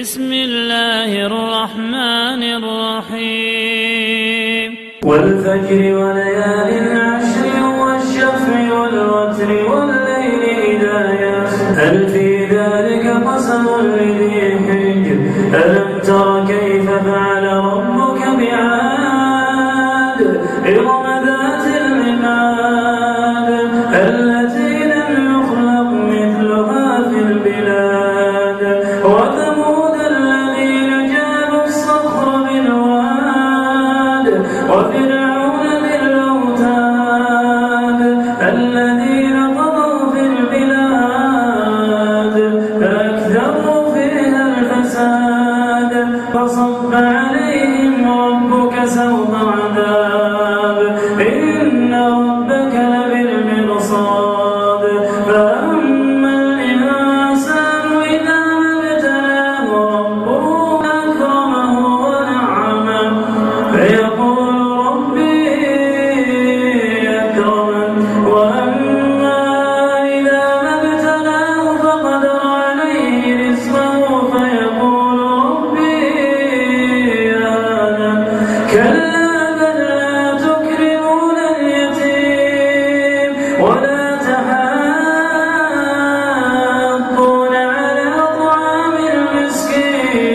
بسم الله الرحمن الرحيم. والفجر وليال العشر والشفع والوتر والليل إذا يسر. هل في ذلك قسم لذي حجر؟ ألم تر كيف فعل ربك وفرعون بالأوتاد الذين قضوا في البلاد فأكثروا فيها الفساد كلا بل لا تكرمون اليتيم ولا تحاضون على طعام المسكين.